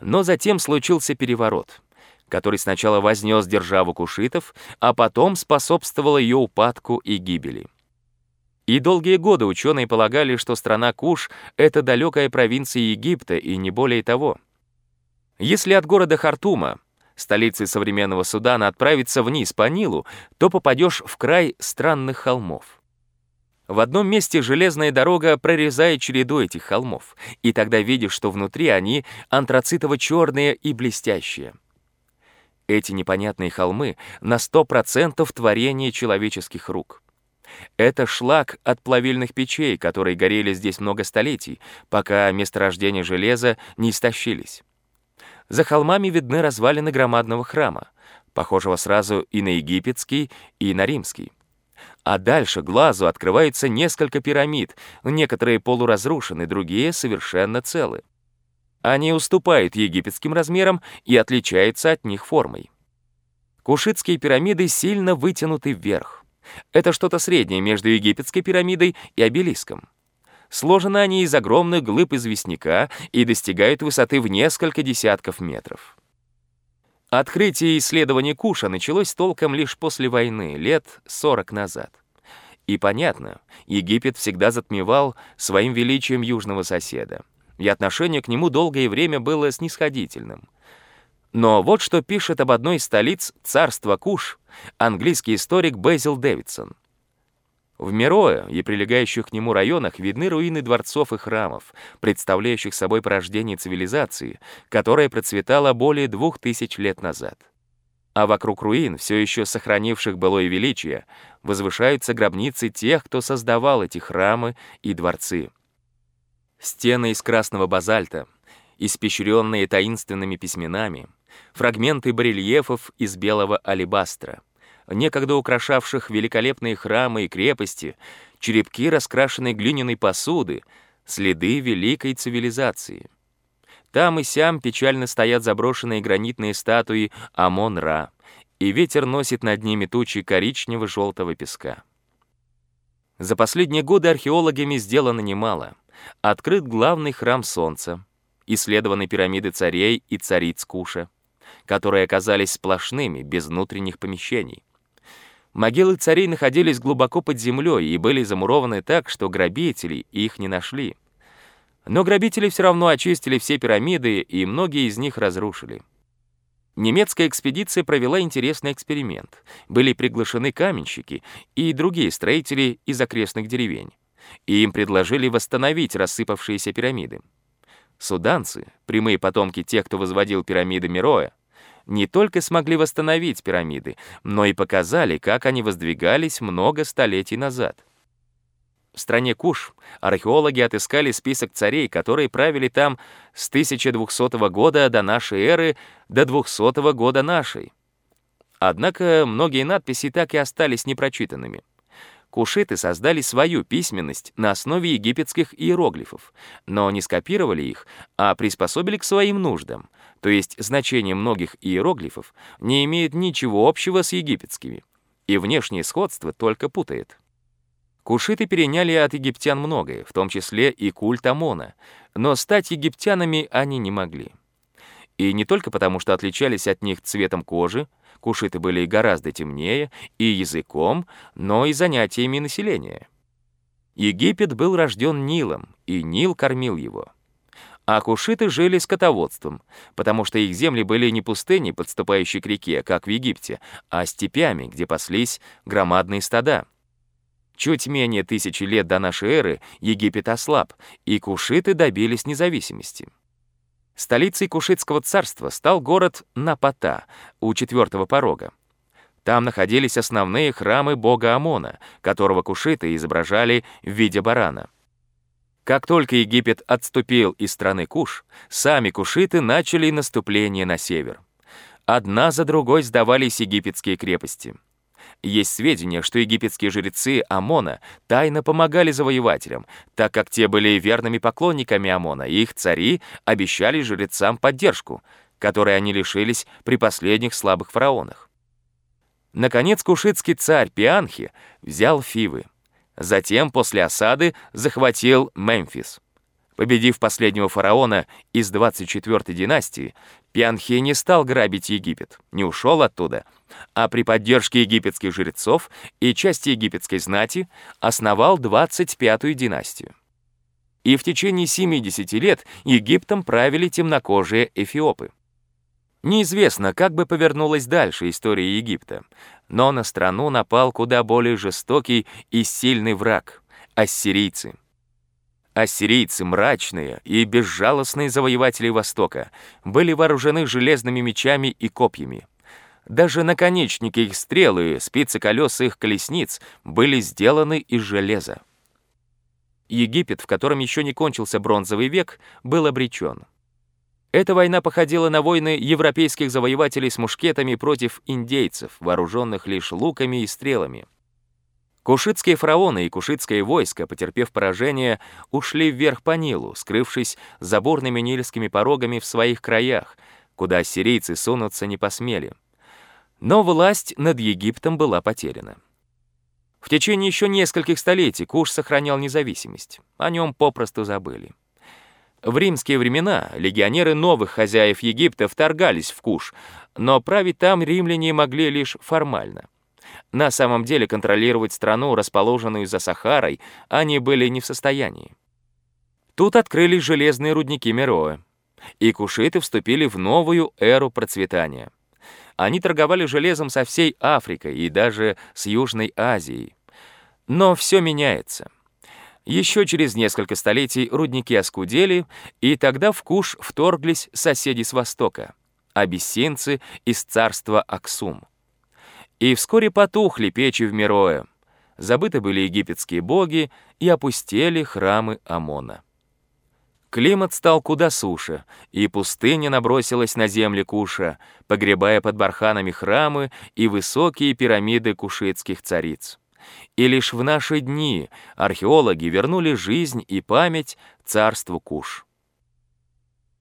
Но затем случился переворот, который сначала вознес державу кушитов, а потом способствовал ее упадку и гибели. И долгие годы ученые полагали, что страна Куш — это далекая провинция Египта и не более того. Если от города Хартума, столицы современного Судана, отправиться вниз по Нилу, то попадешь в край странных холмов. В одном месте железная дорога прорезает череду этих холмов, и тогда видишь, что внутри они антрацитово-черные и блестящие. Эти непонятные холмы на 100% творение человеческих рук. Это шлак от плавильных печей, которые горели здесь много столетий, пока месторождения железа не истощились. За холмами видны развалины громадного храма, похожего сразу и на египетский, и на римский. А дальше глазу открывается несколько пирамид, некоторые полуразрушены, другие совершенно целы. Они уступают египетским размерам и отличаются от них формой. Кушитские пирамиды сильно вытянуты вверх. Это что-то среднее между египетской пирамидой и обелиском. Сложены они из огромных глыб известняка и достигают высоты в несколько десятков метров. Открытие исследования Куша началось толком лишь после войны, лет 40 назад. И понятно, Египет всегда затмевал своим величием южного соседа, и отношение к нему долгое время было снисходительным. Но вот что пишет об одной из столиц царства Куш английский историк Безил Дэвидсон — в Мирое и прилегающих к нему районах видны руины дворцов и храмов, представляющих собой порождение цивилизации, которая процветала более двух тысяч лет назад. А вокруг руин, все еще сохранивших былое величие, возвышаются гробницы тех, кто создавал эти храмы и дворцы. Стены из красного базальта, испещренные таинственными письменами, фрагменты барельефов из белого алебастра — некогда украшавших великолепные храмы и крепости, черепки раскрашенной глиняной посуды, следы великой цивилизации. Там и сям печально стоят заброшенные гранитные статуи Амон-Ра, и ветер носит над ними тучи коричнево-желтого песка. За последние годы археологами сделано немало. Открыт главный храм Солнца, исследованы пирамиды царей и цариц Куша, которые оказались сплошными, без внутренних помещений. Могилы царей находились глубоко под землей и были замурованы так, что грабители их не нашли. Но грабители все равно очистили все пирамиды, и многие из них разрушили. Немецкая экспедиция провела интересный эксперимент. Были приглашены каменщики и другие строители из окрестных деревень. И им предложили восстановить рассыпавшиеся пирамиды. Суданцы, прямые потомки тех, кто возводил пирамиды Мироя, не только смогли восстановить пирамиды, но и показали, как они воздвигались много столетий назад. В стране Куш археологи отыскали список царей, которые правили там с 1200 года до нашей эры до 200 года нашей. Однако многие надписи так и остались непрочитанными. Кушиты создали свою письменность на основе египетских иероглифов, но не скопировали их, а приспособили к своим нуждам, то есть значение многих иероглифов не имеет ничего общего с египетскими, и внешнее сходство только путает. Кушиты переняли от египтян многое, в том числе и культ Амона, но стать египтянами они не могли. И не только потому, что отличались от них цветом кожи, кушиты были гораздо темнее, и языком, но и занятиями населения. Египет был рожден Нилом, и Нил кормил его. А кушиты жили скотоводством, потому что их земли были не пустыней, подступающей к реке, как в Египте, а степями, где паслись громадные стада. Чуть менее тысячи лет до нашей эры Египет ослаб, и кушиты добились независимости. Столицей Кушитского царства стал город Напата у четвертого порога. Там находились основные храмы бога Амона, которого кушиты изображали в виде барана. Как только Египет отступил из страны Куш, сами кушиты начали наступление на север. Одна за другой сдавались египетские крепости — есть сведения, что египетские жрецы Амона тайно помогали завоевателям, так как те были верными поклонниками Амона, и их цари обещали жрецам поддержку, которой они лишились при последних слабых фараонах. Наконец, кушитский царь Пианхи взял Фивы. Затем, после осады, захватил Мемфис. Победив последнего фараона из 24-й династии, Пианхи не стал грабить Египет, не ушел оттуда, а при поддержке египетских жрецов и части египетской знати основал 25-ю династию. И в течение 70 лет Египтом правили темнокожие эфиопы. Неизвестно, как бы повернулась дальше история Египта, но на страну напал куда более жестокий и сильный враг — ассирийцы. Ассирийцы, мрачные и безжалостные завоеватели Востока, были вооружены железными мечами и копьями. Даже наконечники их стрелы, спицы колес их колесниц были сделаны из железа. Египет, в котором еще не кончился бронзовый век, был обречен. Эта война походила на войны европейских завоевателей с мушкетами против индейцев, вооруженных лишь луками и стрелами. Кушитские фараоны и кушитское войско, потерпев поражение, ушли вверх по Нилу, скрывшись за бурными нильскими порогами в своих краях, куда сирийцы сунуться не посмели. Но власть над Египтом была потеряна. В течение еще нескольких столетий Куш сохранял независимость, о нем попросту забыли. В римские времена легионеры новых хозяев Египта вторгались в Куш, но править там римляне могли лишь формально — на самом деле контролировать страну, расположенную за Сахарой, они были не в состоянии. Тут открылись железные рудники Мероя, и кушиты вступили в новую эру процветания. Они торговали железом со всей Африкой и даже с Южной Азией. Но все меняется. Еще через несколько столетий рудники оскудели, и тогда в Куш вторглись соседи с востока — абиссинцы из царства Аксум. И вскоре потухли печи в Мирое. Забыты были египетские боги и опустели храмы Амона. Климат стал куда суше, и пустыня набросилась на земли Куша, погребая под барханами храмы и высокие пирамиды кушитских цариц. И лишь в наши дни археологи вернули жизнь и память царству Куш.